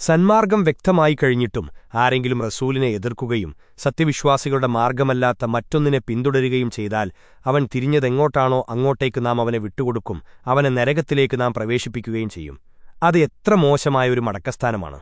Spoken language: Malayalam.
സന്മാർഗം വ്യക്തമായി കഴിഞ്ഞിട്ടും ആരെങ്കിലും റസൂലിനെ എതിർക്കുകയും സത്യവിശ്വാസികളുടെ മാർഗമല്ലാത്ത മറ്റൊന്നിനെ പിന്തുടരുകയും ചെയ്താൽ അവൻ തിരിഞ്ഞതെങ്ങോട്ടാണോ അങ്ങോട്ടേക്ക് നാം അവനെ വിട്ടുകൊടുക്കും അവനെ നരകത്തിലേക്ക് നാം പ്രവേശിപ്പിക്കുകയും ചെയ്യും. അത് എത്ര മോശമായൊരു മടക്കസ്ഥാനമാണ്.